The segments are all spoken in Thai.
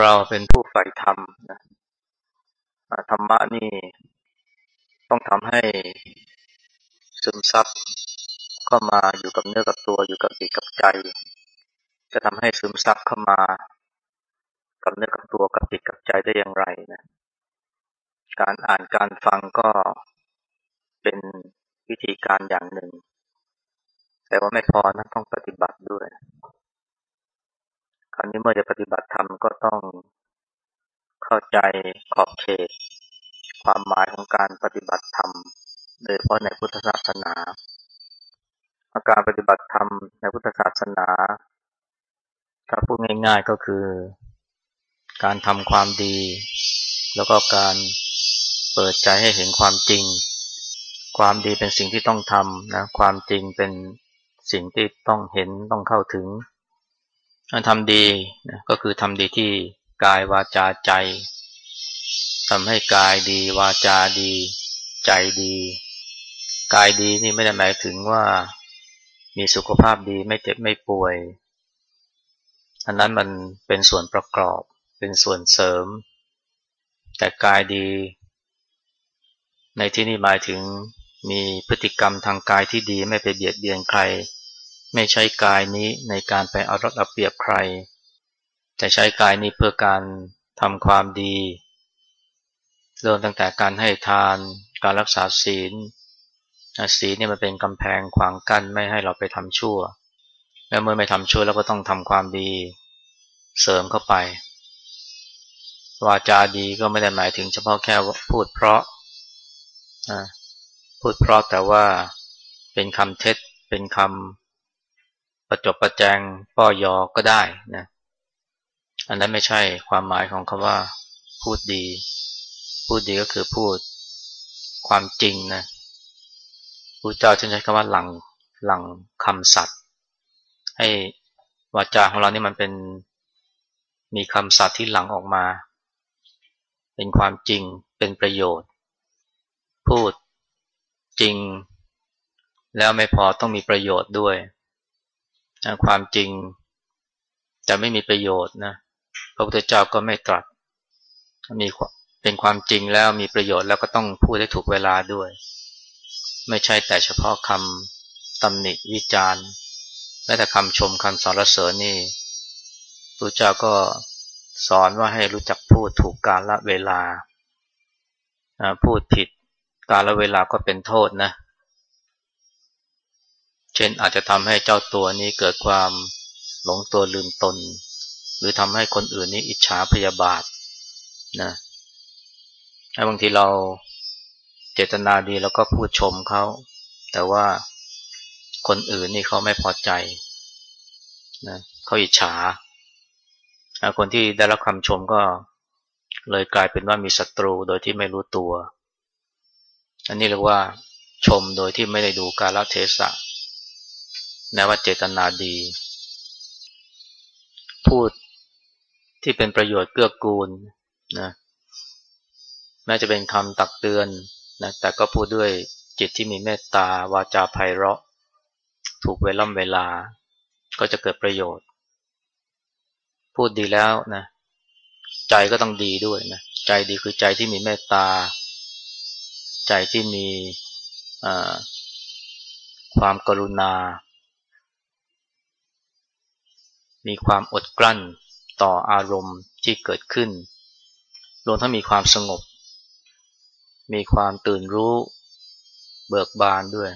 เราเป็นผู้ใฝ่ธรรมนะธรรมะนี่ต้องทำให้ซึมซับเข้ามาอยู่กับเนื้อกับตัวอยู่กับจิตกับใจ จะทำให้ซึมซับเข้ามา กับเนื้อกับตัวกับจิตกับใจได้อย่างไรนะการอ่านการฟังก็เป็นวิธีการอย่างหนึ่ง แต่ว่าไม่พอนะต้องปฏิบัติด้วย คราวนี้เมื่อจะปฏิบัติธรรมก็ต้องเข้าใจขอบเขต ความหมายของการปฏิบัติธรรม โดยเฉพาะในพุทธศาสนาอาการปฏิบัติธรรมในพุทธศาสนา ถ้าพูดง่ายๆก็คือ การทำความดี แล้วก็การเปิดใจให้เห็นความจริง ความดีเป็นสิ่งที่ต้องทำนะความจริงเป็นสิ่งที่ต้องเห็นต้องเข้าถึงการทำดีนะก็คือทำดีที่กายวาจาใจ ทำให้กายดี วาจาดี ใจดี กายดีนี่ไม่ได้หมายถึงว่ามีสุขภาพดีไม่เจ็บไม่ป่วย อันนั้นมันเป็นส่วนประกอบเป็นส่วนเสริม แต่กายดี ในที่นี้หมายถึงมีพฤติกรรมทางกายที่ดีไม่ไปเบียดเบียนใคร ไม่ใช้กายนี้ในการไปเอารัดเอาเปรียบใคร แต่ใช้กายนี้เพื่อการทำความดี เริ่มตั้งแต่การให้ทาน การรักษาศีลศีลเนี่ยมันเป็นกำแพงขวางกั้นไม่ให้เราไปทำชั่ว แล้วเมื่อไม่ทำชั่วเราก็ต้องทำความดีเสริมเข้าไป วาจาดีก็ไม่ได้หมายถึงเฉพาะแค่พูดเพราะพูดเพราะแต่ว่าเป็นคำเท็จเป็นคำประจบประแจงป้อยอก็ได้นะอันนั้นไม่ใช่ความหมายของคำว่าพูดดี พูดดีก็คือพูดความจริงนะพระเจ้าจึงใช้คำว่าหลังหลังคำสัตย์ให้วาจาของเรานี่มันเป็นมีคำสัตย์ที่หลังออกมา เป็นความจริงเป็นประโยชน์ พูดจริง แล้วไม่พอต้องมีประโยชน์ด้วย ความจริงจะไม่มีประโยชน์นะพระพุทธเจ้าก็ไม่ตรัสมี เป็นความจริงแล้วมีประโยชน์แล้วก็ต้องพูดให้ถูกเวลาด้วย ไม่ใช่แต่เฉพาะคำตำหนิวิจารณ์แม้แต่คำชมคำสรรเสริญนี่พระเจ้าก็สอนว่าให้รู้จักพูดถูกกาลละเวลา พูดผิดกาลละเวลาก็เป็นโทษนะ เช่นอาจจะทำให้เจ้าตัวนี้เกิดความหลงตัวลืมตน หรือทำให้คนอื่นนี้อิจฉาพยาบาทนะ บางทีเราเจตนาดีแล้วก็พูดชมเขา แต่ว่าคนอื่นนี่เขาไม่พอใจนะเขาอิจฉา คนที่ได้รับคำชมก็เลยกลายเป็นว่ามีศัตรูโดยที่ไม่รู้ตัว อันนี้เรียกว่าชมโดยที่ไม่ได้ดูกาลเทศะแม้ว่าเจตนาดี พูดที่เป็นประโยชน์เกื้อกูลนะ ม้จะเป็นคำตักเตือนนะแต่ก็พูดด้วยจิตที่มีเมตตาวาจาไพเราะ ถูกเวล่ำเวลา ก็จะเกิดประโยชน์ พูดดีแล้วนะใจก็ต้องดีด้วยนะใจดีคือใจที่มีเมตตา ใจที่มีความกรุณา มีความอดกลั้นต่ออารมณ์ที่เกิดขึ้นรวมทั้งมีความสงบ มีความตื่นรู้เบิกบานด้วย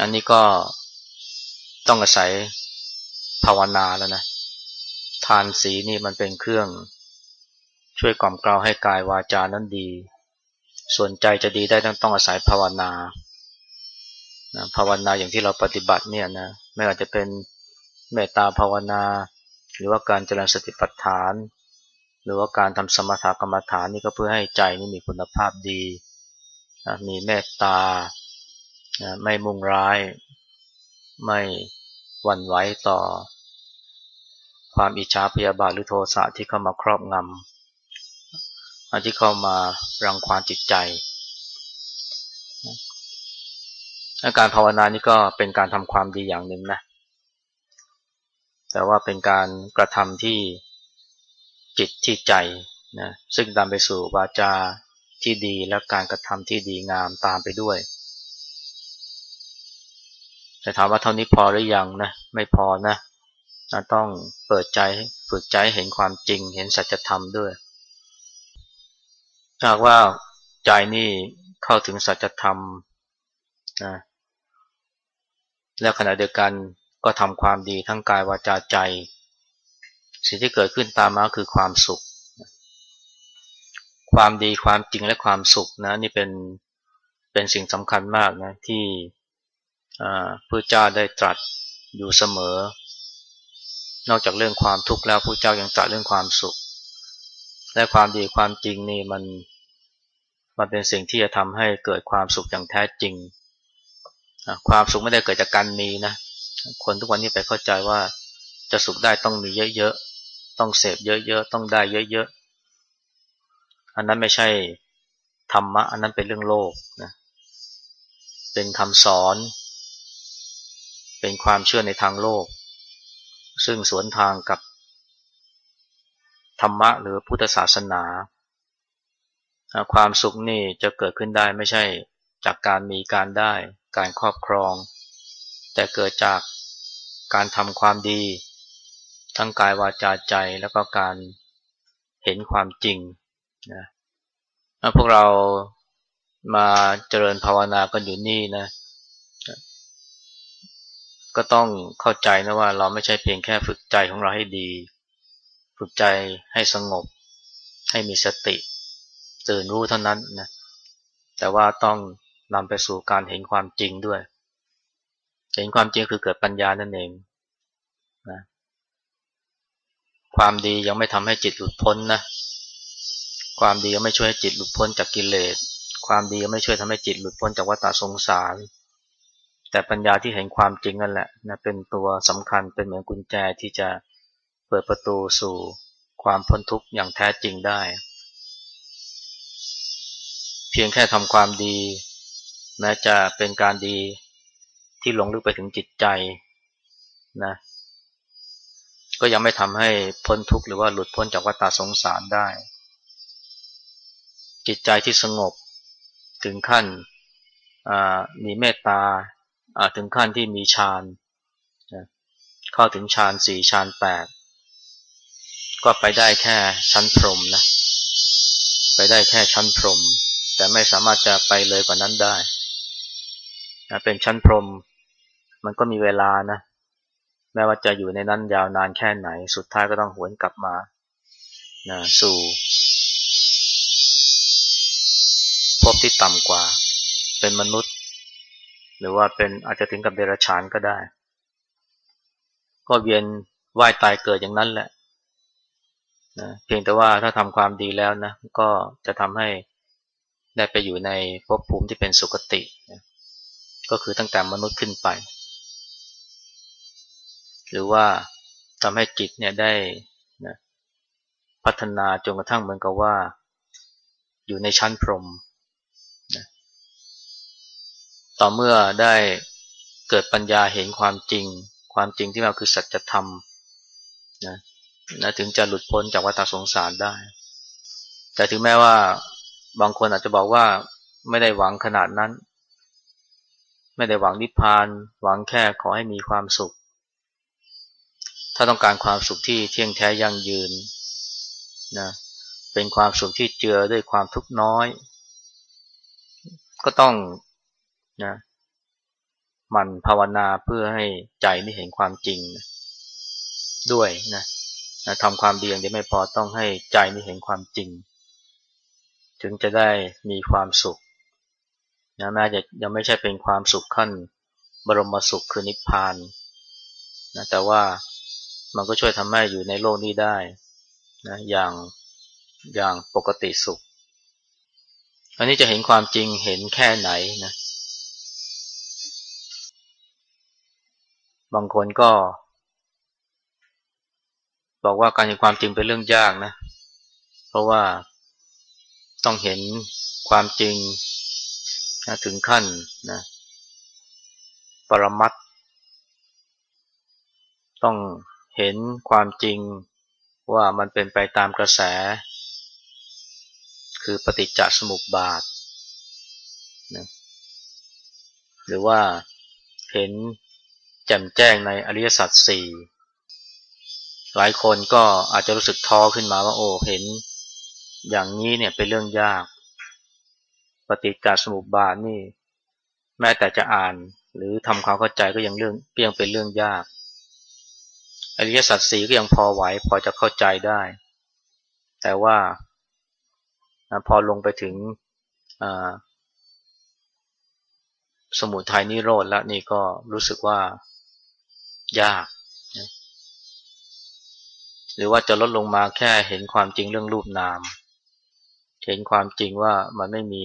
อันนี้ก็ต้องอาศัยภาวนาแล้วนะ ทานสีนี่มันเป็นเครื่องช่วยกล่อมกล่าวให้กายวาจานั้นดี ส่วนใจจะดีได้ต้องต้องอาศัยภาวนานะภาวนาอย่างที่เราปฏิบัติเนี่ยนะไม่ว่าจะเป็นเมตตาภาวนา หรือว่าการเจริญสติปัฏฐาน หรือว่าการทำสมถกรรมฐานนี่ก็เพื่อให้ใจนี่มีคุณภาพดี มีเมตตา ไม่มุ่งร้าย ไม่หวั่นไหวต่อ ความอิจฉาพยาบาทหรือโทสะที่เข้ามาครอบงำที่เข้ามารังควานจิตใจการภาวนานี่ก็เป็นการทำความดีอย่างหนึ่งนะ แต่ว่าเป็นการกระทำที่ จิตที่ใจนะซึ่งนำไปสู่วาจาที่ดีและการกระทำที่ดีงามตามไปด้วย แต่ถามว่าเท่านี้พอหรือยังนะไม่พอนะนะต้องเปิดใจฝึกใจเห็นความจริงเห็นสัจธรรมด้วยหากว่าใจนี่เข้าถึงสัจธรรมนะแล้วขณะเดียวกันก็ทำความดีทั้งกายวาจาใจ สิ่งที่เกิดขึ้นตามมาคือความสุข ความดีความจริงและความสุขนะนี่เป็นเป็นสิ่งสำคัญมากนะที่พระเจ้าได้ตรัสอยู่เสมอ นอกจากเรื่องความทุกข์แล้วพระเจ้ายังตรัสเรื่องความสุข และความดีความจริงนี่มันมันเป็นสิ่งที่จะทำให้เกิดความสุขอย่างแท้จริง ความสุขไม่ได้เกิดจากการมีนะ คนทุกวันนี้ไปเข้าใจว่าจะสุขได้ต้องมีเยอะ ต้องเสพเยอะๆ ต้องได้เยอะๆ อันนั้นไม่ใช่ธรรมะ อันนั้นเป็นเรื่องโลกนะ เป็นคำสอน เป็นความเชื่อในทางโลก ซึ่งสวนทางกับธรรมะหรือพุทธศาสนา ความสุขนี่จะเกิดขึ้นได้ไม่ใช่จากการมีการได้ การครอบครอง แต่เกิดจากการทำความดี ทั้งกายวาจาใจแล้วก็การเห็นความจริงนะพวกเรามาเจริญภาวนากันอยู่นี่นะ ก็ต้องเข้าใจนะว่าเราไม่ใช่เพียงแค่ฝึกใจของเราให้ดี ฝึกใจให้สงบ ให้มีสติ ตื่นรู้เท่านั้นนะ แต่ว่าต้องนำไปสู่การเห็นความจริงด้วย เห็นความจริงคือเกิดปัญญานั่นเองนะ ความดียังไม่ทำให้จิตหลุดพ้นนะ ความดียังไม่ช่วยให้จิตหลุดพ้นจากกิเลส ความดียังไม่ช่วยทำให้จิตหลุดพ้นจากวัฏสงสาร แต่ปัญญาที่เห็นความจริงนั่นแหละนะเป็นตัวสำคัญเป็นเหมือนกุญแจที่จะเปิดประตูสู่ความพ้นทุกข์อย่างแท้จริงได้ เพียงแค่ทำความดีแม้จะเป็นการดีที่ลงลึกไปถึงจิตใจนะ ก็ยังไม่ทำให้พ้นทุกข์หรือว่าหลุดพ้นจากวัฏสงสารได้ จิตใจที่สงบถึงขั้นมีเมตตาถึงขั้นที่มีฌานเข้าถึงฌานสี่ฌานแปดก็ไปได้แค่ชั้นพรมนะไปได้แค่ชั้นพรม แต่ไม่สามารถจะไปเลยกว่านั้นได้นะเป็นชั้นพรม มันก็มีเวลานะ แม้ว่าจะอยู่ในนั้นยาวนานแค่ไหน สุดท้ายก็ต้องหวนกลับมานะสู่พบที่ต่ำกว่า เป็นมนุษย์ หรือว่าเป็นอาจจะถึงกับเดรัจฉานก็ได้ ก็เวียนว่ายตายเกิดอย่างนั้นแหละนะเพียงแต่ว่าถ้าทำความดีแล้วนะ ก็จะทำให้ได้ไปอยู่ในภพภูมิที่เป็นสุคตินะก็คือตั้งแต่มนุษย์ขึ้นไป หรือว่าทำให้จิตเนี่ยได้นะพัฒนาจนกระทั่งเหมือนกับว่า อยู่ในชั้นพรหมนะต่อเมื่อได้เกิดปัญญาเห็นความจริง ความจริงที่มาคือสัจธรรมนะนะถึงจะหลุดพ้นจากวัฏสงสารได้ แต่ถึงแม้ว่าบางคนอาจจะบอกว่าไม่ได้หวังขนาดนั้น ไม่ได้หวังนิพพาน หวังแค่ขอให้มีความสุข ถ้าต้องการความสุขที่เที่ยงแท้ยั่งยืนนะเป็นความสุขที่เจือด้วยความทุกข์น้อย ก็ต้องนะมันภาวนาเพื่อให้ใจนี่เห็นความจริงด้วยนะนะทำความดีอย่างเดียวไม่พอต้องให้ใจนี่เห็นความจริง ถึงจะได้มีความสุขนะแม้จะยังไม่ใช่เป็นความสุขขั้นบรมสุขคือนิพพานนะแต่ว่า มันก็ช่วยทำให้อยู่ในโลกนี้ได้นะอย่างอย่างปกติสุข อันนี้จะเห็นความจริงเห็นแค่ไหนนะ บางคนก็ บอกว่าการเห็นความจริงเป็นเรื่องยากนะ เพราะว่าต้องเห็นความจริงนะถึงขั้นนะปรมัตต้อง เห็นความจริงว่ามันเป็นไปตามกระแส คือปฏิจจสมุปบาทนะหรือว่าเห็นแจ่มแจ้งในอริยสัจสี่หลายคนก็อาจจะรู้สึกท้อขึ้นมาว่าโอ้เห็นอย่างนี้เนี่ยเป็นเรื่องยาก ปฏิจจสมุปบาทนี่ แม้แต่จะอ่าน หรือทำความเข้าใจก็ยังเรื่องเปียงเป็นเรื่องยาก อริยสัจสีก็ยังพอไหวพอจะเข้าใจได้ แต่ว่าพอลงไปถึงสมุทัยนิโรธแล้วนี่ก็รู้สึกว่ายาก หรือว่าจะลดลงมาแค่เห็นความจริงเรื่องรูปนาม เห็นความจริงว่ามันไม่มี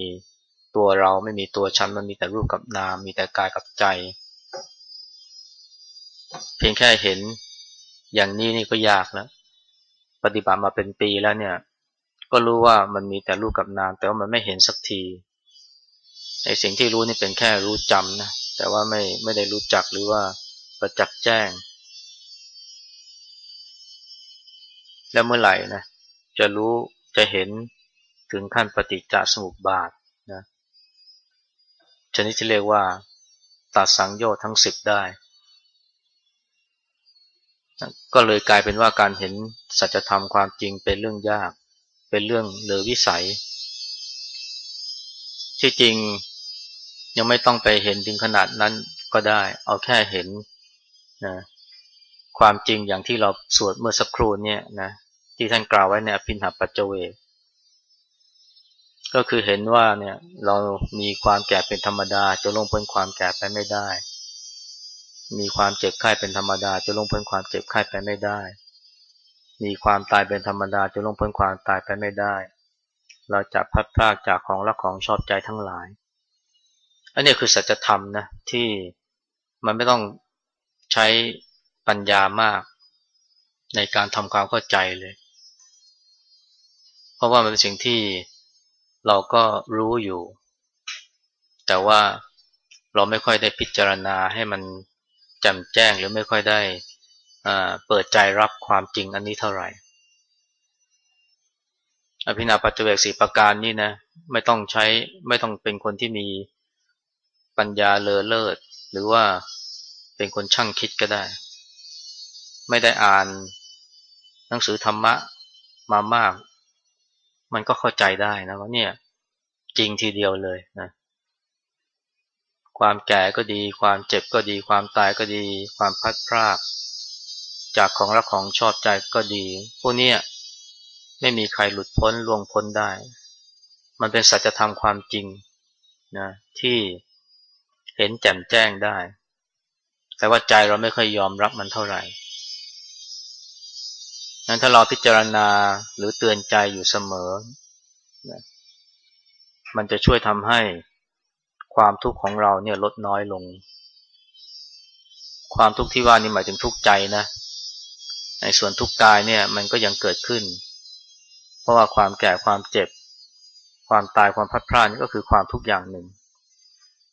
ตัวเราไม่มีตัวฉันมันมีแต่รูปกับนาม มีแต่กายกับใจ เพียงแค่เห็น อย่างนี้นี่ก็ยากแล้วปฏิบัติมาเป็นปีแล้วเนี่ย ก็รู้ว่ามันมีแต่รูปกับนามแต่ว่ามันไม่เห็นสักทีไอ้สิ่งที่รู้นี่เป็นแค่รู้จำนะแต่ว่าไม่ไม่ได้รู้จักหรือว่าประจักษ์แจ้ง แล้วเมื่อไหร่นะจะรู้จะเห็นถึงขั้นปฏิจจสมุปบาทนะชนิดที่เรียกว่าตัดสังโยชน์ทั้งสิบได้ ก็เลยกลายเป็นว่าการเห็นสัจธรรมความจริงเป็นเรื่องยาก เป็นเรื่องเหลือวิสัย ที่จริงยังไม่ต้องไปเห็นถึงขนาดนั้นก็ได้ เอาแค่เห็นนะความจริงอย่างที่เราสวดเมื่อสักครู่เนี่ยนะที่ท่านกล่าวไว้ในอภินหปัจเจเวก็คือเห็นว่าเนี่ยเรามีความแก่เป็นธรรมดาจะลงพ้นความแก่ไปไม่ได้ มีความเจ็บไข้เป็นธรรมดาจะลงพ้นความเจ็บไข้ไปไม่ได้ มีความตายเป็นธรรมดาจะลงพ้นความตายไปไม่ได้ เราจะพัดพลากจากของรักของชอบใจทั้งหลาย อันนี้คือสัจธรรมนะที่มันไม่ต้องใช้ปัญญามาก ในการทำความเข้าใจเลย เพราะว่ามันเป็นสิ่งที่เราก็รู้อยู่ แต่ว่าเราไม่ค่อยได้พิจารณาให้มัน จ่มแจ้งหรือไม่ค่อยได้เปิดใจรับความจริงอันนี้เท่าไหร่ อภินาปัจเจกสีประการนี่นะไม่ต้องใช้ไม่ต้องเป็นคนที่มีปัญญาเลอเลิศ หรือว่าเป็นคนช่างคิดก็ได้ ไม่ได้อ่านหนังสือธรรมะมามาก มันก็เข้าใจได้นะว่าเนี่ยจริงทีเดียวเลยนะ ความแก่ก็ดี ความเจ็บก็ดี ความตายก็ดี ความพัดพราก จากของรักของชอบใจก็ดี พวกนี้ไม่มีใครหลุดพ้นล่วงพ้นได้ มันเป็นสัจธรรมความจริงนะที่เห็นแจ่มแจ้งได้ แต่ว่าใจเราไม่ค่อยยอมรับมันเท่าไหร่นั้นถ้าเราพิจารณาหรือเตือนใจอยู่เสมอมันจะช่วยทำให้ ความทุกข์ของเราเนี่ยลดน้อยลง ความทุกข์ที่ว่านี่หมายถึงทุกข์ใจนะในส่วนทุกข์กายเนี่ยมันก็ยังเกิดขึ้น เพราะว่าความแก่ความเจ็บ ความตายความพัดพลาดนี่ก็คือความทุกข์อย่างหนึ่ง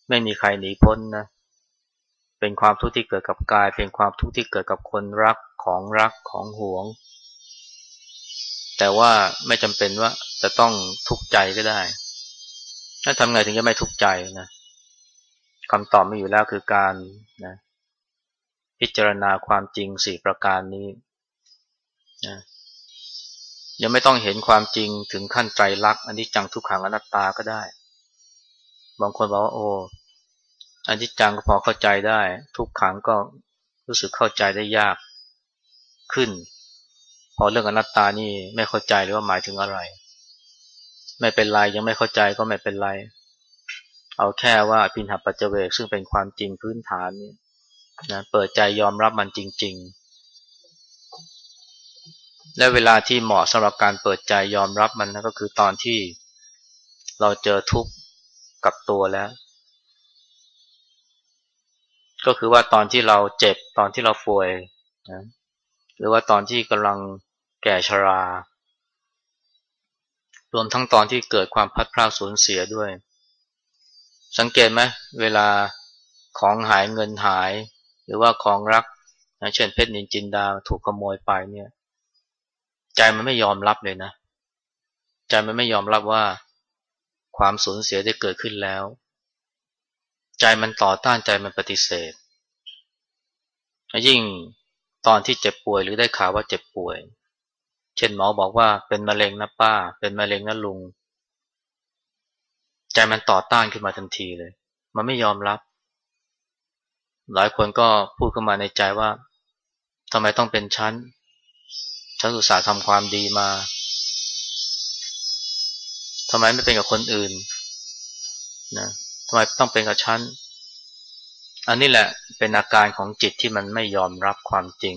ไม่มีใครหนีพ้นนะเป็นความทุกข์ที่เกิดกับกาย เป็นความทุกข์ที่เกิดกับคนรักของรักของหวง แต่ว่าไม่จำเป็นว่าจะต้องทุกข์ใจก็ได้ ถ้าทำไงถึงจะไม่ทุกข์ใจนะคำตอบไม่อยู่แล้วคือการนะพิจารณาความจริงสี่ประการนี้นะยังไม่ต้องเห็นความจริงถึงขั้นใจรักอันนี้จังทุกขังอนัตตาก็ได้ บางคนบอกว่าโอ้อันที่จังก็พอเข้าใจได้ ทุกขังก็รู้สึกเข้าใจได้ยากขึ้น พอเรื่องอนัตตานี่ไม่เข้าใจหรือว่าหมายถึงอะไร ไม่เป็นไรยังไม่เข้าใจก็ไม่เป็นไร เอาแค่ว่าพินหัปัจเจเวกซึ่งเป็นความจริงพื้นฐานนี่นะเปิดใจยอมรับมันจริง ๆ และเวลาที่เหมาะสำหรับการเปิดใจยอมรับมันนะก็คือตอนที่เราเจอทุกข์กับตัวแล้ว ก็คือว่าตอนที่เราเจ็บตอนที่เราป่วยนะหรือว่าตอนที่กำลังแก่ชรา รวมทั้งตอนที่เกิดความพัดพลาดสูญเสียด้วย สังเกตไหมเวลาของหายเงินหาย หรือว่าของรักนะเช่นเพชรนินจินดาถูกขโมยไปเนี่ย ใจมันไม่ยอมรับเลยนะ ใจมันไม่ยอมรับว่าความสูญเสียได้เกิดขึ้นแล้ว ใจมันต่อต้านใจมันปฏิเสธ ยิ่งตอนที่เจ็บป่วยหรือได้ข่าวว่าเจ็บป่วย เช่นหมอบอกว่าเป็นมะเร็งนะป้า เป็นมะเร็งนะลุง ใจมันต่อต้านขึ้นมาทันทีเลย มันไม่ยอมรับ หลายคนก็พูดขึ้นมาในใจว่าทำไมต้องเป็นชั้นฉันอุตส่าห์ทำความดีมาทำไมไม่เป็นกับคนอื่นนะทำไมต้องเป็นกับฉันอันนี้แหละเป็นอาการของจิตที่มันไม่ยอมรับความจริง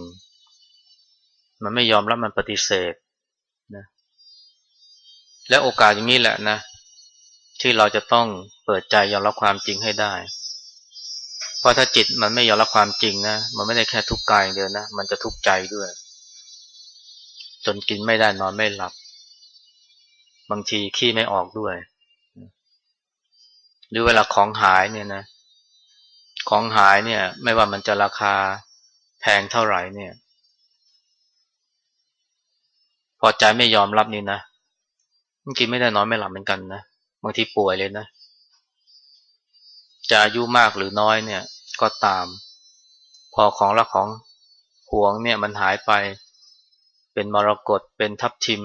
มันไม่ยอมรับมันปฏิเสธนะและโอกาสอย่างนี้แหละนะ ที่เราจะต้องเปิดใจยอมรับความจริงให้ได้ เพราะถ้าจิตมันไม่ยอมรับความจริงนะ มันไม่ได้แค่ทุกข์กายเดียวนะ มันจะทุกข์ใจด้วย จนกินไม่ได้นอนไม่หลับ บางทีขี้ไม่ออกด้วย หรือเวลาของหายเนี่ยนะ ของหายเนี่ย ไม่ว่ามันจะราคาแพงเท่าไหร่เนี่ย พ อใจไม่ยอมรับนี่นะบางทีไม่ได้นอนไม่หลับเหมือนกันนะบางทีป่วยเลยนะ จะอายุมากหรือน้อยเนี่ย ก็ตาม พอของละของห่วงเนี่ยมันหายไป เป็นมรกตเป็นทับทิม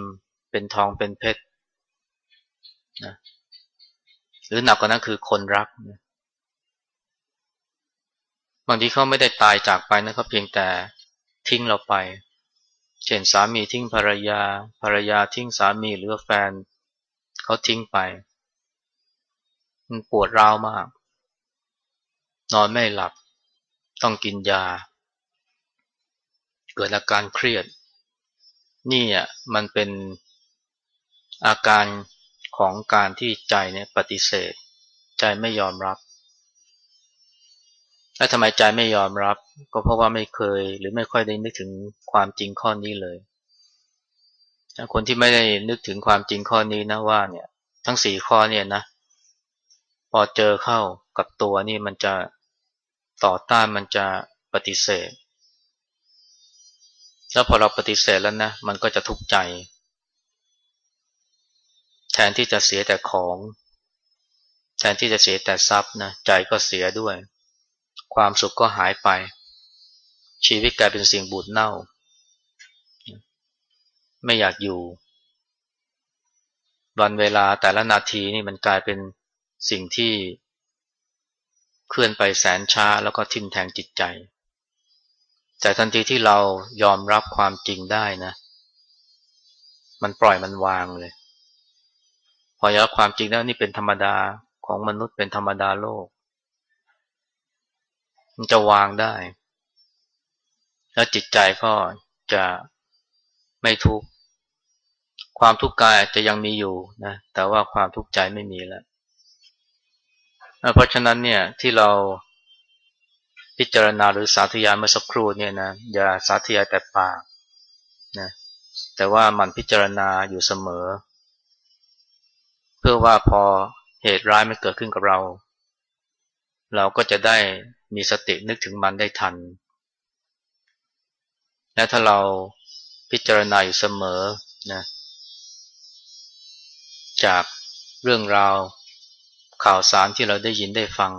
เป็นทองเป็นเพชรนะหรือหนักกว่านั้นคือคนรักนะบางทีเขาไม่ได้ตายจากไปนะเขาเพียงแต่ทิ้งเราไป เช่นสามีทิ้งภรรยา ภรรยาทิ้งสามีหรือแฟนเขาทิ้งไป มันปวดร้าวมาก นอนไม่หลับ ต้องกินยา เกิดอาการเครียด นี่อะมันเป็นอาการของการที่ใจเนี่ยปฏิเสธ ใจไม่ยอมรับ และทำไมใจไม่ยอมรับ ก็เพราะว่าไม่เคย หรือไม่ค่อยได้นึกถึงความจริงข้อนี้เลยคนที่ไม่ได้นึกถึงความจริงข้อนี้นะว่าเนี่ย ทั้งสี่ข้อเนี่ยนะ พอเจอเข้ากับตัวนี่มันจะต่อต้านมันจะปฏิเสธ แล้วพอเราปฏิเสธแล้วนะมันก็จะทุกข์ใจ แทนที่จะเสียแต่ของ แทนที่จะเสียแต่ทรัพย์นะใจก็เสียด้วย ความสุขก็หายไป ชีวิตกลายเป็นสิ่งบูดเน่า ไม่อยากอยู่วันเวลาแต่ละนาทีนี่มันกลายเป็นสิ่งที่เคลื่อนไปแสนช้าแล้วก็ทิ่มแทงจิตใจ แต่ทันทีที่เรายอมรับความจริงได้นะ มันปล่อยมันวางเลย พอยอมรับความจริงแล้วนี่เป็นธรรมดาของมนุษย์เป็นธรรมดาโลก มันจะวางได้ แล้วจิตใจก็จะไม่ทุกข์ความทุกข์กายจะยังมีอยู่นะแต่ว่าความทุกข์ใจไม่มีแล้วเพราะฉะนั้นเนี่ยที่เราพิจารณาหรือสาธยายเมื่อสักครู่เนี่ยนะอย่าสาธยายแต่ปากนะแต่ว่ามันพิจารณาอยู่เสมอ เพื่อว่าพอเหตุร้ายมันเกิดขึ้นกับเรา เราก็จะได้มีสตินึกถึงมันได้ทัน และถ้าเราพิจารณาอยู่เสมอนะจากเรื่องราวข่าวสารที่เราได้ยินได้ฟัง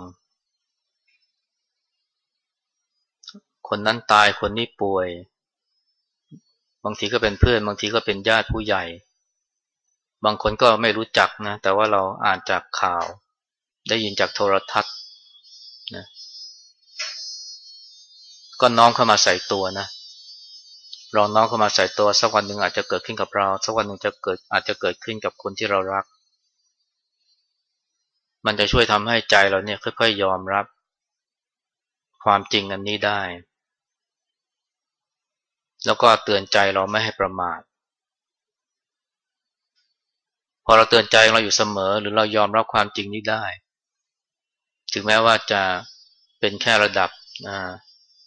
คนนั้นตายคนนี้ป่วย บางทีก็เป็นเพื่อน บางทีก็เป็นญาติผู้ใหญ่ บางคนก็ไม่รู้จักนะ แต่ว่าเราอ่านจากข่าว ได้ยินจากโทรทัศน์ นะก็น้อมเข้ามาใส่ตัวนะลองน้อมเข้ามาใส่ตัวสักวันหนึ่งอาจจะเกิดขึ้นกับเราสักวันหนึ่งจะเกิดอาจจะเกิดขึ้นกับคนที่เรารัก มันจะช่วยทำให้ใจเราเนี่ยค่อยๆยอมรับ ความจริงอันนี้ได้ แล้วก็เตือนใจเราไม่ให้ประมาทพอเราเตือนใจเราอยู่เสมอ หรือเรายอมรับความจริงนี้ได้ ถึงแม้ว่าจะเป็นแค่ระดับ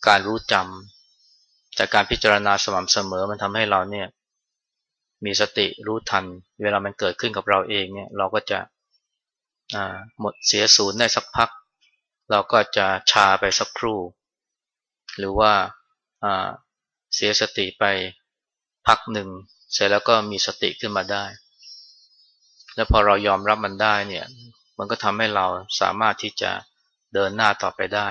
การรู้จำจากการพิจารณาสม่ำเสมอมันทำให้เราเนี่ยมีสติรู้ทัน เวลามันเกิดขึ้นกับเราเองเนี่ยเราก็จะหมดเสียศูนย์ได้สักพัก เราก็จะชาไปสักครู่ หรือว่าเสียสติไปพักหนึ่ง เสร็จแล้วก็มีสติขึ้นมาได้ แล้วพอเรายอมรับมันได้เนี่ย มันก็ทำให้เราสามารถที่จะเดินหน้าต่อไปได้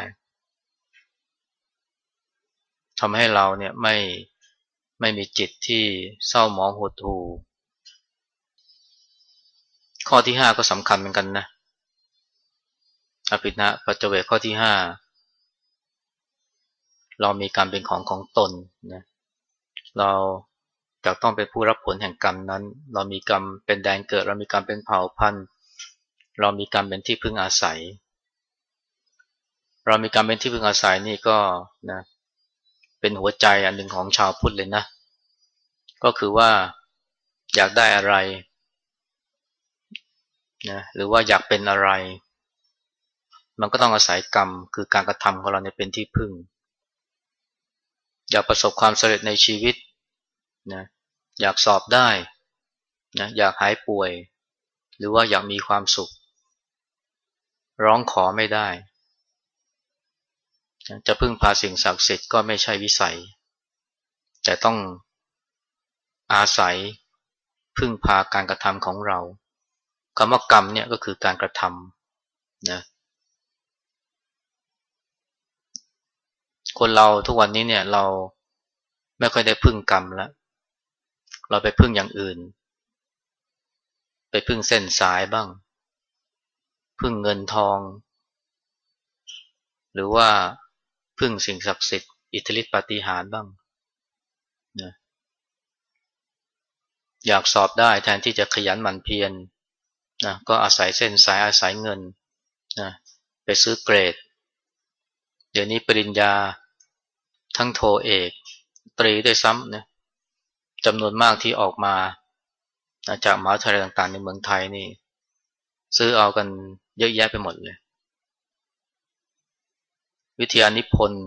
ทำให้เราเนี่ยไม่ไม่มีจิตที่เศร้าหมองหดหู่ข้อที่ห้าก็สำคัญเหมือนกันนะอภินะปัจเจเวข้อที่ห้าเรามีการเป็นของของตนนะเราจะต้องเป็นผู้รับผลแห่งกรรมนั้น เรามีกรรมเป็นแดนเกิด เรามีกรรมเป็นเผ่าพันธุ์ เรามีกรรมเป็นที่พึ่งอาศัย เรามีกรรมเป็นที่พึ่งอาศัยนี่ก็นะเป็นหัวใจอันหนึ่งของชาวพุทธเลยนะ ก็คือว่าอยากได้อะไรนะหรือว่าอยากเป็นอะไร มันก็ต้องอาศัยกรรม คือการกระทำของเราเนี่ยเป็นที่พึ่ง อยากประสบความสำเร็จในชีวิตนะอยากสอบได้นะอยากหายป่วย หรือว่าอยากมีความสุข ร้องขอไม่ได้ จะพึ่งพาสิ่งศักดิ์สิทธิ์ก็ไม่ใช่วิสัย แต่ต้องอาศัยพึ่งพาการกระทำของเราคำว่ากรรมเนี่ยก็คือการกระทำนะคนเราทุกวันนี้เนี่ยเราไม่ค่อยได้พึ่งกรรมแล้ว เราไปพึ่งอย่างอื่น ไปพึ่งเส้นสายบ้าง พึ่งเงินทอง หรือว่าพึ่งสิ่งศักดิ์สิทธิ์อิทธิฤทธิปาฏิหาริย์บ้างนะอยากสอบได้แทนที่จะขยันหมั่นเพียรนะก็อาศัยเส้นสายอาศัยเงินนะไปซื้อเกรด เดี๋ยวนี้ปริญญาทั้งโทเอก ตรีด้วยซ้ำนะจำนวนมากที่ออกมาจากมหาวิทยาลัยต่างๆ ในเมืองไทยนี่ ซื้อเอากัน เยอะแยะไปหมดเลย วิทยานิพนธ์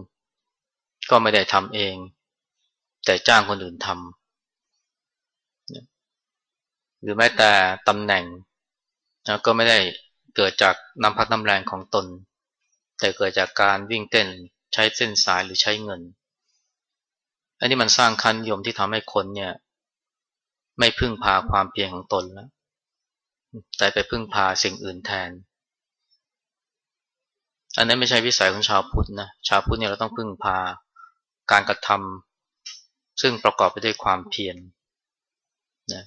ก็ไม่ได้ทำเอง แต่จ้างคนอื่นทำหรือแม้แต่ตำแหน่งนะก็ไม่ได้เกิดจากน้ำพัดน้ำแรงของตน แต่เกิดจากการวิ่งเต้นใช้เส้นสายหรือใช้เงิน อันนี้มันสร้างคันยมที่ทำให้คนเนี่ย ไม่พึ่งพาความเพียรของตนแล้วแต่ไปพึ่งพาสิ่งอื่นแทน อันนั้นไม่ใช่วิสัยของชาวพุทธนะชาวพุทธเนี่ยเราต้องพึ่งพาการกระทำซึ่งประกอบไปด้วยความเพียรนะ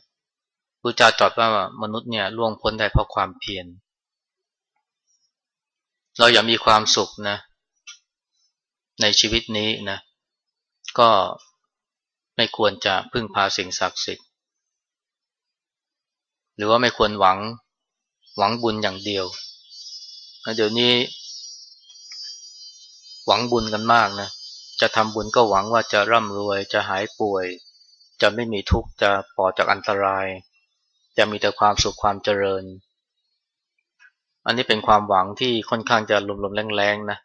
พระเจ้าจอดว่ามนุษย์เนี่ยล่วงพ้นได้เพราะความเพียรเราอยากมีความสุขนะ ในชีวิตนี้นะ ก็ไม่ควรจะพึ่งพาสิ่งศักดิ์สิทธิ์ หรือว่าไม่ควรหวังหวังบุญอย่างเดียวเดี๋ยวนี้ หวังบุญกันมากนะ จะทำบุญก็หวังว่าจะร่ำรวย จะหายป่วย จะไม่มีทุกข์ จะปลอดจากอันตราย จะมีแต่ความสุขความเจริญ อันนี้เป็นความหวังที่ค่อนข้างจะลมๆแรงๆนะ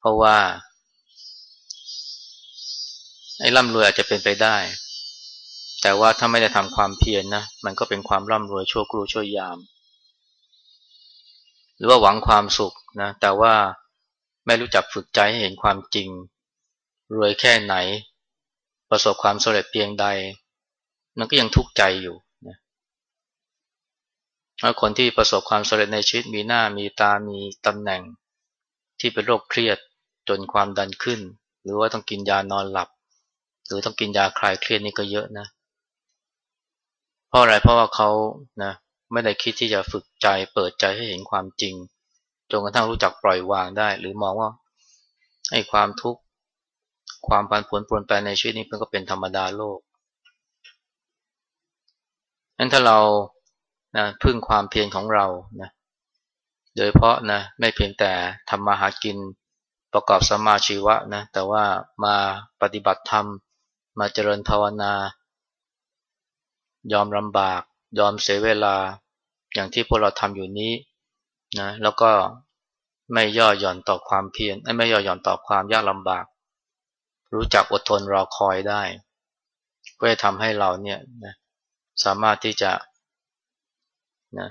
เพราะว่าไอ้ร่ำรวยอาจจะเป็นไปได้ แต่ว่าถ้าไม่ได้ทำความเพียรนนะมันก็เป็นความร่ำรวยชั่วครูชั่วยาม หรือว่าหวังความสุขนะแต่ว่า ไม่รู้จักฝึกใจให้เห็นความจริง รวยแค่ไหน ประสบความสำเร็จเพียงใด มันก็ยังทุกข์ใจอยู่คนที่ประสบความสำเร็จในชีวิตมีหน้ามีตามีตำแหน่ง ที่เป็นโรคเครียดจนความดันขึ้น หรือว่าต้องกินยานอนหลับ หรือต้องกินยาคลายเครียดนี่ก็เยอะนะเพราะอะไรเพราะว่าเขานะไม่ได้คิดที่จะฝึกใจเปิดใจให้เห็นความจริง จนกระทั่งรู้จักปล่อยวางได้ หรือมองว่าให้ความทุกข์ความผันผวนปรนไปในชีวิตนี้มันก็เป็นธรรมดาโลกนั้นถ้าเรานะพึ่งความเพียรของเรานะโดยเพราะนะไม่เพียงแต่ทำมาหากินประกอบสมาชีวะนะแต่ว่ามาปฏิบัติธรรม มาเจริญภาวนา ยอมลำบาก ยอมเสียเวลา อย่างที่พวกเราทำอยู่นี้ นะแล้วก็ไม่ย่อหย่อนต่อความเพียรไม่ย่อหย่อนต่อความยากลำบาก รู้จักอดทนรอคอยได้ก็จะทำให้เราเนี่ยนะสามารถที่จะนะ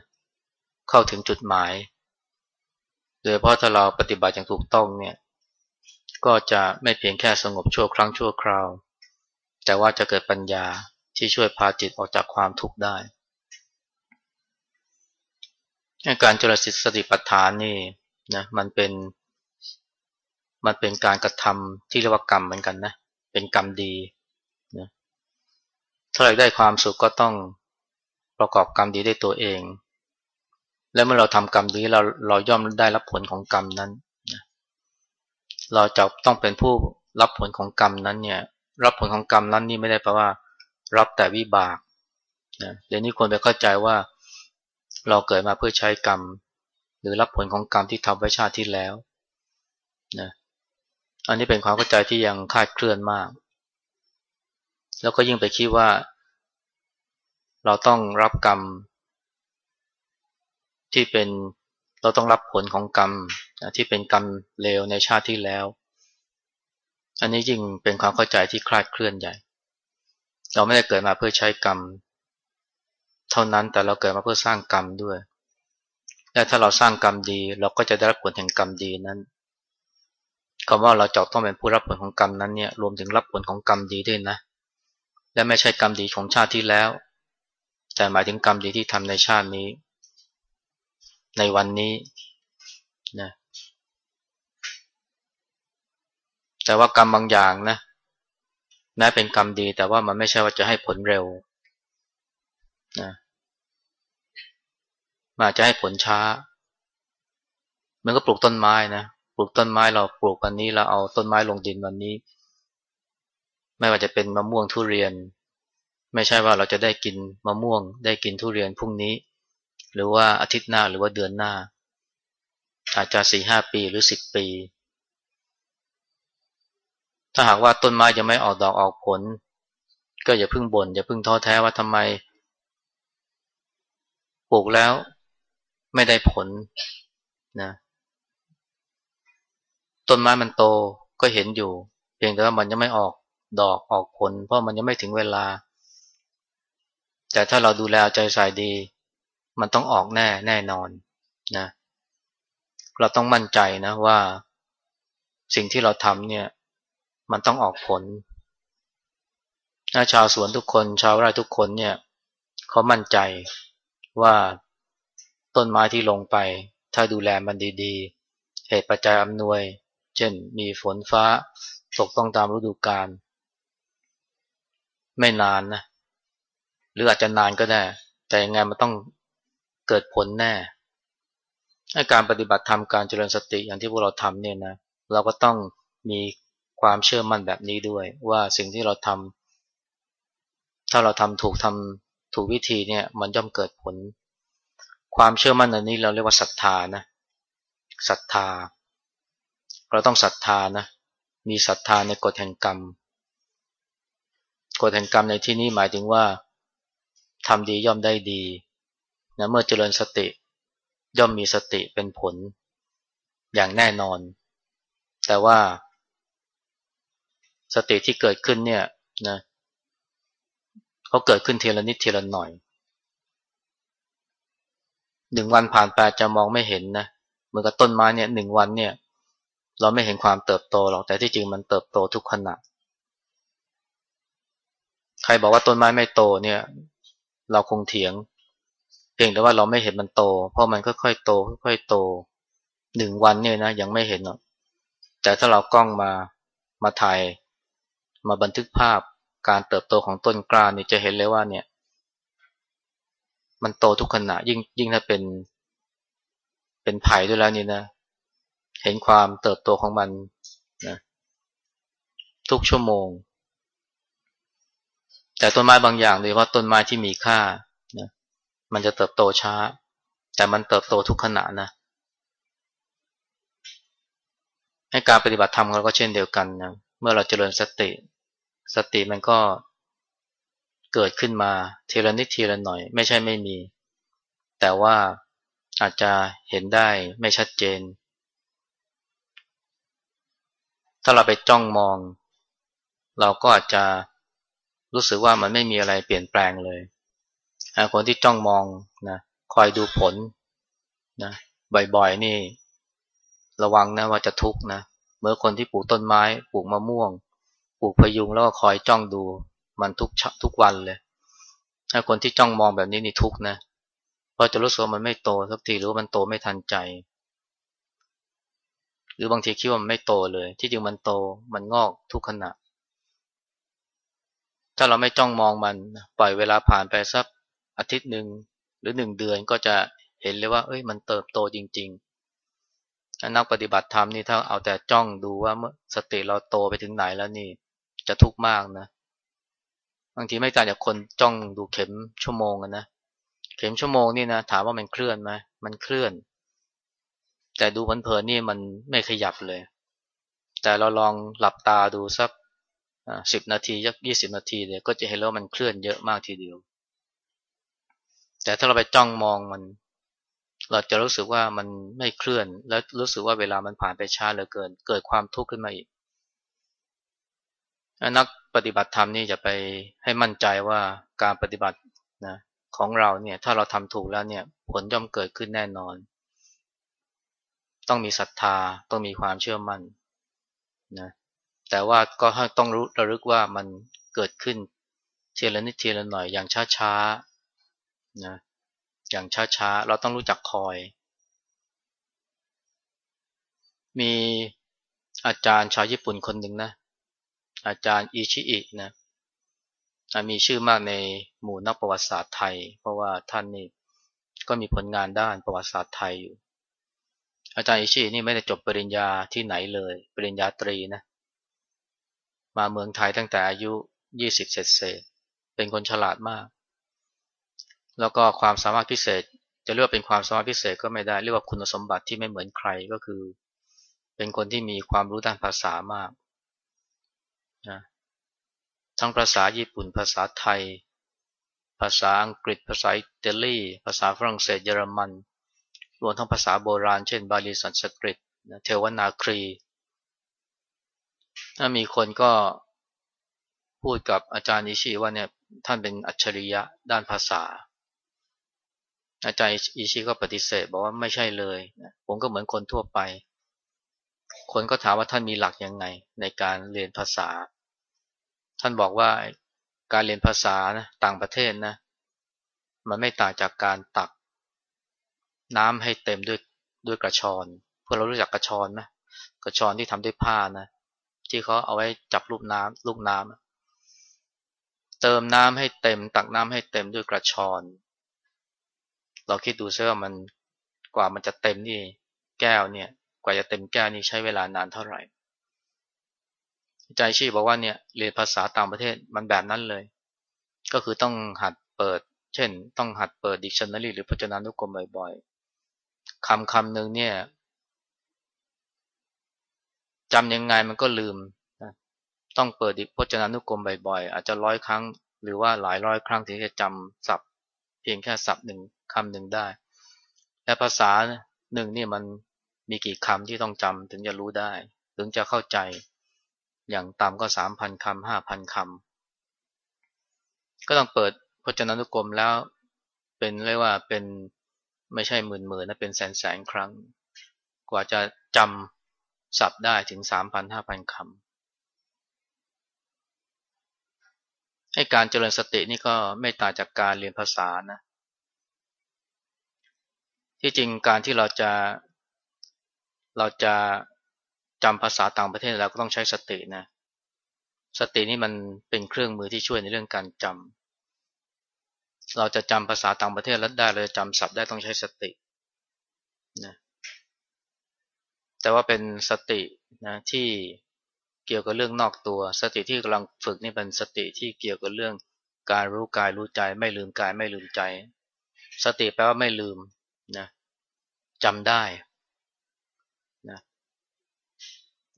เข้าถึงจุดหมาย โดยเพราะถ้าเราปฏิบัติอย่างถูกต้องเนี่ยก็จะไม่เพียงแค่สงบชั่วครั้งชั่วคราว แต่ว่าจะเกิดปัญญาที่ที่ช่วยพาจิตออกจากความทุกข์ได้ การจริตสติปัฏฐานนี่นะมันเป็นมันเป็นการกระทำที่เรียกว่ากรรมเหมือนกันนะเป็นกรรมดีนะถ้าเราได้ความสุขก็ต้องประกอบกรรมดีได้ตัวเอง และเมื่อเราทำกรรมดีเราเราย่อมได้รับผลของกรรมนั้นนะเราจะต้องเป็นผู้รับผลของกรรมนั้นเนี่ยรับผลของกรรมนั้นนี่ไม่ได้แปลว่า รับแต่วิบากนะเดี๋ยวนี้คนไปเข้าใจว่า เราเกิดมาเพื่อใช้กรรม หรือรับผลของกรรมที่ทำไว้ชาติที่แล้วนะอันนี้เป็นความเข้าใจที่ยังคาดเคลื่อนมาก แล้วก็ยิ่งไปคิดว่า เราต้องรับกรรม ที่เป็นเราต้องรับผลของกรรมที่เป็นกรรมเลวในชาติที่แล้ว อันนี้ยิ่งเป็นความเข้าใจที่คลาดเคลื่อนใหญ่ เราไม่ได้เกิดมาเพื่อใช้กรรม เท่านั้นแต่เราเกิดมาเพื่อสร้างกรรมด้วย และถ้าเราสร้างกรรมดี เราก็จะได้รับผลแห่งกรรมดีนั้นคำว่าเราจะต้องเป็นผู้รับผลของกรรมนั้นเนี่ยรวมถึงรับผลของกรรมดีด้วยนะ และไม่ใช่กรรมดีของชาติที่แล้ว แต่หมายถึงกรรมดีที่ทำในชาตินี้ ในวันนี้นะแต่ว่ากรรมบางอย่างนะแม้เป็นกรรมดีแต่ว่ามันไม่ใช่ว่าจะให้ผลเร็วนะ มาจะให้ผลช้า มันก็ปลูกต้นไม้นะปลูกต้นไม้เราปลูกวันนี้เราเอาต้นไม้ลงดินวันนี้ ไม่ว่าจะเป็นมะม่วงทุเรียน ไม่ใช่ว่าเราจะได้กินมะม่วง ได้กินทุเรียนพรุ่งนี้ หรือว่าอาทิตย์หน้าหรือว่าเดือนหน้า อาจจะสี่ห้าปีหรือสิบปี ถ้าหากว่าต้นไม้ยังไม่ออกดอกออกผล ก็อย่าพึ่งบน่นอย่าพึ่งท้อแท้ว่าทำไมปลูกแล้ว ไม่ได้ผลนะต้นไม้มันโตก็เห็นอยู่ เพียงแต่ว่ามันยังไม่ออกดอกออกผล เพราะมันยังไม่ถึงเวลา แต่ถ้าเราดูแลใจใส่ดี มันต้องออกแน่แน่นอนนะเราต้องมั่นใจนะว่า สิ่งที่เราทำเนี่ย มันต้องออกผลถ้าชาวสวนทุกคน ชาวไร่ทุกคนเนี่ยเขามั่นใจว่า ต้นไม้ที่ลงไป ถ้าดูแลมันดีๆ เหตุปัจจัยอำนวย เช่นมีฝนฟ้า ตกต้องตามฤดูกาลไม่นานนะ หรืออาจจะนานก็ได้ แต่ยังไงมันต้องเกิดผลแน่การปฏิบัติธรรมการเจริญสติอย่างที่พวกเราทำเนี่ยนะเราก็ต้องมีความเชื่อมั่นแบบนี้ด้วย ว่าสิ่งที่เราทำถ้าเราทำถูกทำถูกวิธีเนี่ยมันย่อมเกิดผล ความเชื่อมั่นอันนี้เราเรียกว่าศรัทธานะศรัทธา เราต้องศรัทธานะมีศรัทธาในกฎแห่งกรรม กฎแห่งกรรมในที่นี้หมายถึงว่าทำดีย่อมได้ดีนะเมื่อเจริญสติ ย่อมมีสติเป็นผล อย่างแน่นอน แต่ว่า สติที่เกิดขึ้นเนี่ยนะเขาเกิดขึ้นทีละนิดทีละหน่อย หนึ่งวันผ่านไปจะมองไม่เห็นนะเหมือนกับต้นไม้เนี่ยหนึ่งวันเนี่ย เราไม่เห็นความเติบโตหรอกแต่ที่จริงมันเติบโตทุกขณะใครบอกว่าต้นไม้ไม่โตเนี่ย เราคงเถียง เพียงแต่ว่าเราไม่เห็นมันโต เพราะมันค่อยๆโตค่อยๆโตหนึ่งวันเนี่ยนะยังไม่เห็นหรอกแต่ถ้าเรากล้องมามาถ่ายมาบันทึกภาพการเติบโตของต้นกล้านี่จะเห็นเลยว่าเนี่ย มันโตทุกขณะยิ่งยิ่งถ้าเป็น เป็นไผ่ด้วยแล้วนี่นะ เห็นความเติบโตของมันนะทุกชั่วโมง แต่ต้นไม้บางอย่างโดยว่าต้นไม้ที่มีค่านะมันจะเติบโตช้า แต่มันเติบโตทุกขณะนะให้การปฏิบัติธรรมเราก็เช่นเดียวกันนะเมื่อเราเจริญสติ สติมันก็เเกิดขึ้นมาทีละนิดทีละหน่อย ไม่ใช่ไม่มี แต่ว่าอาจจะเห็นได้ไม่ชัดเจน ถ้าเราไปจ้องมอง เราก็อาจจะรู้สึกว่ามันไม่มีอะไรเปลี่ยนแปลงเลย คนที่จ้องมองนะคอยดูผลนะบ่อยๆนี่ ระวังนะว่าจะทุกข์นะเมื่อคนที่ปลูกต้นไม้ ปลูกมะม่วง ปลูกพยุงแล้วก็คอยจ้องดู มันทุกทุกวันเลย ถ้าคนที่จ้องมองแบบนี้นี่ทุกนะเพราะจะรู้สึกว่ามันไม่โตสักทีหรือว่ามันโตไม่ทันใจ หรือบางทีคิดว่ามันไม่โตเลย ที่จริงมันโตมันงอกทุกขณะ ถ้าเราไม่จ้องมองมันปล่อยเวลาผ่านไปสักอาทิตย์หนึ่งหรือหนึ่งเดือนก็จะเห็นเลยว่า เอ้ย มันเติบโตจริง ๆนักปฏิบัติธรรมนี่ถ้าเอาแต่จ้องดูว่าเมื่อสติเราโตไปถึงไหนแล้วนี่จะทุกข์มากนะ บางทีไม่ต่างจากคนจ้องดูเข็มชั่วโมงนะเข็มชั่วโมงนี่นะถามว่ามันเคลื่อนไหมมันเคลื่อน แต่ดูเพลินๆนี่มันไม่ขยับเลย แต่เราลองหลับตาดูสักสิบนาทียักยี่สิบนาทีเนี่ยก็จะเห็นแล้วมันเคลื่อนเยอะมากทีเดียว แต่ถ้าเราไปจ้องมองมัน เราจะรู้สึกว่ามันไม่เคลื่อน แล้วรู้สึกว่าเวลามันผ่านไปช้าเหลือเกิน เกิดความทุกข์ขึ้นมาอีกนัก ปฏิบัติธรรมนี่จะไปให้มั่นใจว่าการปฏิบัตินะของเราเนี่ยถ้าเราทำถูกแล้วเนี่ยผลย่อมเกิดขึ้นแน่นอน ต้องมีศรัทธาต้องมีความเชื่อมั่นนะแต่ว่าก็ต้องรู้ระลึกว่ามันเกิดขึ้นเทีละนิดเทีละหน่อยอย่างช้านะอย่างช้าๆ เราต้องรู้จักคอย มีอาจารย์ชาวญี่ปุ่นคนหนึ่งนะ อาจารย์อิชิอินะมีชื่อมากในหมู่นักประวัติศาสตร์ไทย เพราะว่าท่านนี่ก็มีผลงานด้านประวัติศาสตร์ไทยอยู่ อาจารย์อิชินี่ไม่ได้จบปริญญาที่ไหนเลย ปริญญาตรีนะมาเมืองไทยตั้งแต่อายุ20เศษเศษเป็นคนฉลาดมาก แล้วก็ความสามารถพิเศษ จะเรียกว่าเป็นความสามารถพิเศษก็ไม่ได้เรียกว่าคุณสมบัติที่ไม่เหมือนใครก็คือ เป็นคนที่มีความรู้ด้านภาษามาก นะทั้งภาษาญี่ปุ่น ภาษาไทย ภาษาอังกฤษ ภาษาอิตาลี ภาษาฝรั่งเศส เยอรมัน รวมทั้งภาษาโบราณ เช่น บาลีสันสกฤตเทวนาครี ถ้ามีคนก็พูดกับอาจารย์นิชิว่าเนี่ยท่านเป็นอัจฉริยะด้านภาษา อาจารย์อิชิก็ปฏิเสธบอกว่าไม่ใช่เลย ผมก็เหมือนคนทั่วไป คนก็ถามว่าท่านมีหลักยังไงในการเรียนภาษา ท่านบอกว่าการเรียนภาษานะต่างประเทศนะมันไม่ต่างจากการตัก น้ำให้เต็มด้วยด้วยกระชอนเพวกเรารู้จักกระชอนไหมกระชอนที่ทำด้วยผ้านะที่เขาเอาไว้จับลูกน้ำลูกน้ำเติมน้ำให้เต็ม ตักน้ำให้เต็มด้วยกระชอน เราคิดดูซิว่ามันกว่ามันจะเต็มนี่แก้วเนี่ย กว่าจะเต็มแก้วนี่ใช้เวลานานเท่าไหร่ ใจชีบอกว่าเนี่ยเรียนภาษาต่างประเทศมันแบบนั้นเลย ก็คือต้องหัดเปิด เช่น ต้องหัดเปิดดิกชันนารีหรือพจนานุกรมบ่อยๆคำคำหนึ่งเนี่ยจำยังไงมันก็ลืมต้องเปิดดิพจนานุกรมบ่อยๆ อาจจะร้อยครั้ง หรือว่าหลายร้อยครั้งถึงจะจำศัพท์ เพียงแค่ศัพท์หนึ่งคำหนึ่งได้ และภาษาหนึ่งนี่มัน มีกี่คำที่ต้องจำถึงจะรู้ได้ ถึงจะเข้าใจ อย่างต่ำก็สามพันคำห้าพันคำก็ต้องเปิดพจนานุกรมแล้วเป็นเรียกว่าเป็นไม่ใช่หมื่นหมื่นนะเป็นแสนแสนครั้ง กว่าจะจำศัพท์ได้ถึงสามพันห้าพันคำให้การเจริญสตินี่ก็ไม่ต่างจากการเรียนภาษานะ ที่จริงการที่เราจะ เราจะจำภาษาต่างประเทศเราก็ต้องใช้สตินะ สตินี่มันเป็นเครื่องมือที่ช่วยในเรื่องการจำเราจะจำภาษาต่างประเทศแล้วได้เลยจำศัพท์ได้ต้องใช้สตินะแต่ว่าเป็นสตินะที่เกี่ยวกับเรื่องนอกตัว สติที่กำลังฝึกนี่เป็นสติที่เกี่ยวกับเรื่องการรู้กายรู้ใจ ไม่ลืมกายไม่ลืมใจ สติแปลว่าไม่ลืมนะจำได้นะ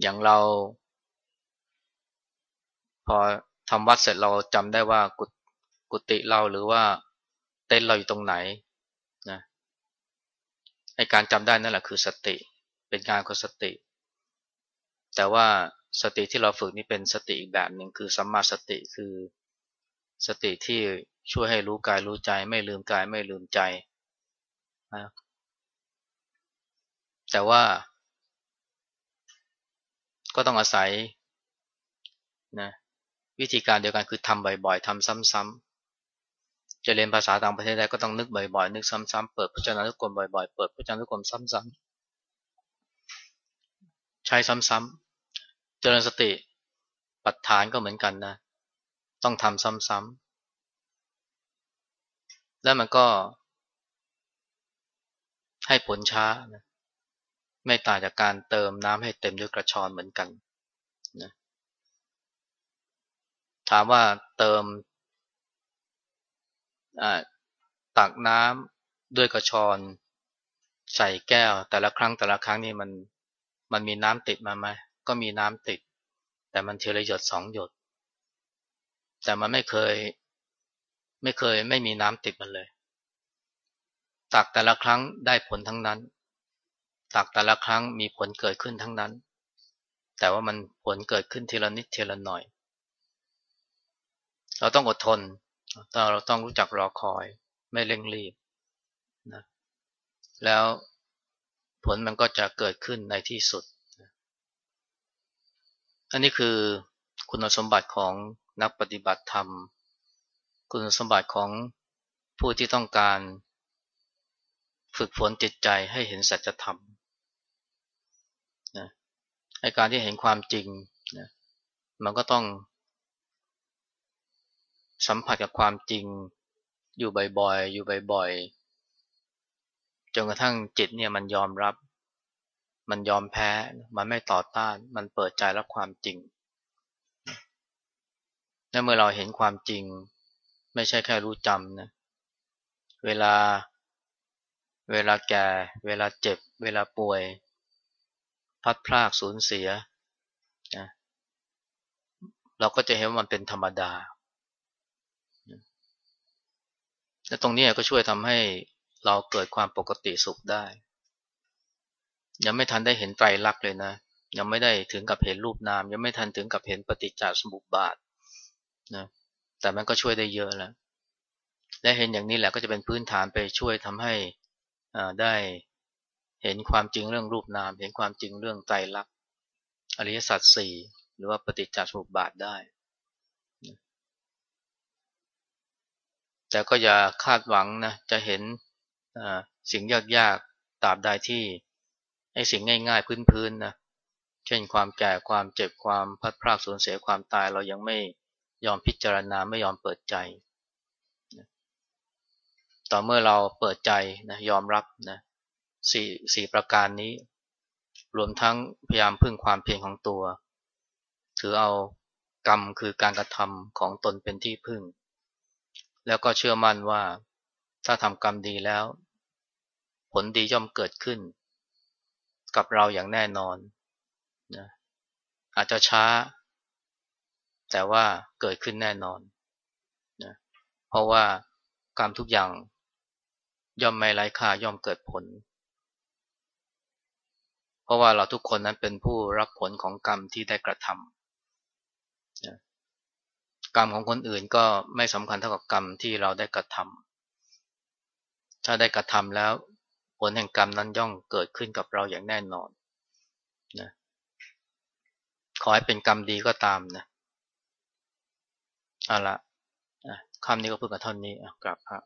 อย่างเรา พอทำวัดเสร็จเราจำได้ว่ากุกติเราหรือว่าเต้นเราอยู่ตรงไหนนะไอการจำได้นั่นแหละคือสติ เป็นการของสติ แต่ว่าสติที่เราฝึกนี่เป็นสติอีกแบบหนึ่งคือสัมมาสติคือสติที่ช่วยให้รู้กายรู้ใจไม่ลืมกายไม่ลืมใจนะแต่ว่า ก็ต้องอาศัยนะวิธีการเดียวกันคือทำบ่อยๆทำซ้ำจะเรียนภาษาต่างประเทศได้ก็ต้องนึกบ่อยๆ นึกซ้ำๆเปิดพจนานุกรมบ่อยๆ เปิดพจนานุกรมซ้ำๆใช้ซ้ำๆเจริญสติปัฏฐานก็เหมือนกันนะต้องทำซ้ำๆแล้วมันก็ให้ผลช้านะ ไม่ต่างจากการเติมน้ำให้เต็มด้วยกระชอนเหมือนกันนะถามว่าเติมตักน้ำด้วยกระชอนใส่แก้ว แต่ละครั้งแต่ละครั้งนี่มันมันมีน้ำติดมาไหมก็มีน้ำติด แต่มันเทละหยดสองหยด แต่มันไม่เคยไม่เคยไม่มีน้ำติดมันเลย ตักแต่ละครั้งได้ผลทั้งนั้น ตักแต่ละครั้งมีผลเกิดขึ้นทั้งนั้น แต่ว่ามันผลเกิดขึ้นทีละนิดทีละหน่อย เราต้องอดทนเราต้องรู้จักรอคอย ไม่เร่งรีบนะแล้วผลมันก็จะเกิดขึ้นในที่สุด อันนี้คือคุณสมบัติของนักปฏิบัติธรรม คุณสมบัติของผู้ที่ต้องการ ฝึกฝนจิตใจให้เห็นสัจธรรม ให้การที่เห็นความจริงนะมันก็ต้อง สัมผัสกับความจริง อยู่บ่อยๆ อยู่บ่อยๆ จนกระทั่งจิตเนี่ยมันยอมรับ มันยอมแพ้ มันไม่ต่อต้าน มันเปิดใจรับความจริงและเมื่อเราเห็นความจริง ไม่ใช่แค่รู้จำนะ เวลา เวลาแก่ เวลาเจ็บ เวลาป่วย พัดพลากสูญเสียนะเราก็จะเห็นว่ามันเป็นธรรมดาและตรงนี้ก็ช่วยทำให้เราเกิดความปกติสุขได้ ยังไม่ทันได้เห็นไตรลักษณ์เลยนะ ยังไม่ได้ถึงกับเห็นรูปนาม ยังไม่ทันถึงกับเห็นปฏิจจสมุปบาทนะแต่มันก็ช่วยได้เยอะแล้วและเห็นอย่างนี้แหละก็จะเป็นพื้นฐานไปช่วยทำให้ได้ เห็นความจริงเรื่องรูปนาม เห็นความจริงเรื่องไตรลักษณ์อริยสัจสี่หรือว่าปฏิจจสมุปบาทได้ แต่ก็อย่าคาดหวังนะจะเห็นสิ่งยากๆตราบใดที่ไอ้สิ่งง่ายๆพื้นๆนะเช่นความแก่ความเจ็บความพัดพรากสูญเสียความตายเรายังไม่ยอมพิจารณาไม่ยอมเปิดใจ ต่อเมื่อเราเปิดใจนะยอมรับนะ สี่สี่ประการนี้ รวมทั้งพยายามพึ่งความเพียรของตัว ถือเอากรรมคือการกระทำของตนเป็นที่พึ่ง แล้วก็เชื่อมั่นว่า ถ้าทำกรรมดีแล้ว ผลดีย่อมเกิดขึ้น กับเราอย่างแน่นอนนะอาจจะช้า แต่ว่าเกิดขึ้นแน่นอนนะเพราะว่ากรรมทุกอย่างย่อมไม่ไร้ค่าย่อมเกิดผล เพราะว่าเราทุกคนนั้นเป็นผู้รับผลของกรรมที่ได้กระทำกรรมของคนอื่นก็ไม่สำคัญเท่ากับกรรมที่เราได้กระทำถ้าได้กระทำแล้ว ผลแห่งกรรมนั้นย่อมเกิดขึ้นกับเราอย่างแน่นอนนะขอให้เป็นกรรมดีก็ตามนะเอาละคำนี้ก็เพิ่งกับท่อนนี้กลับพระ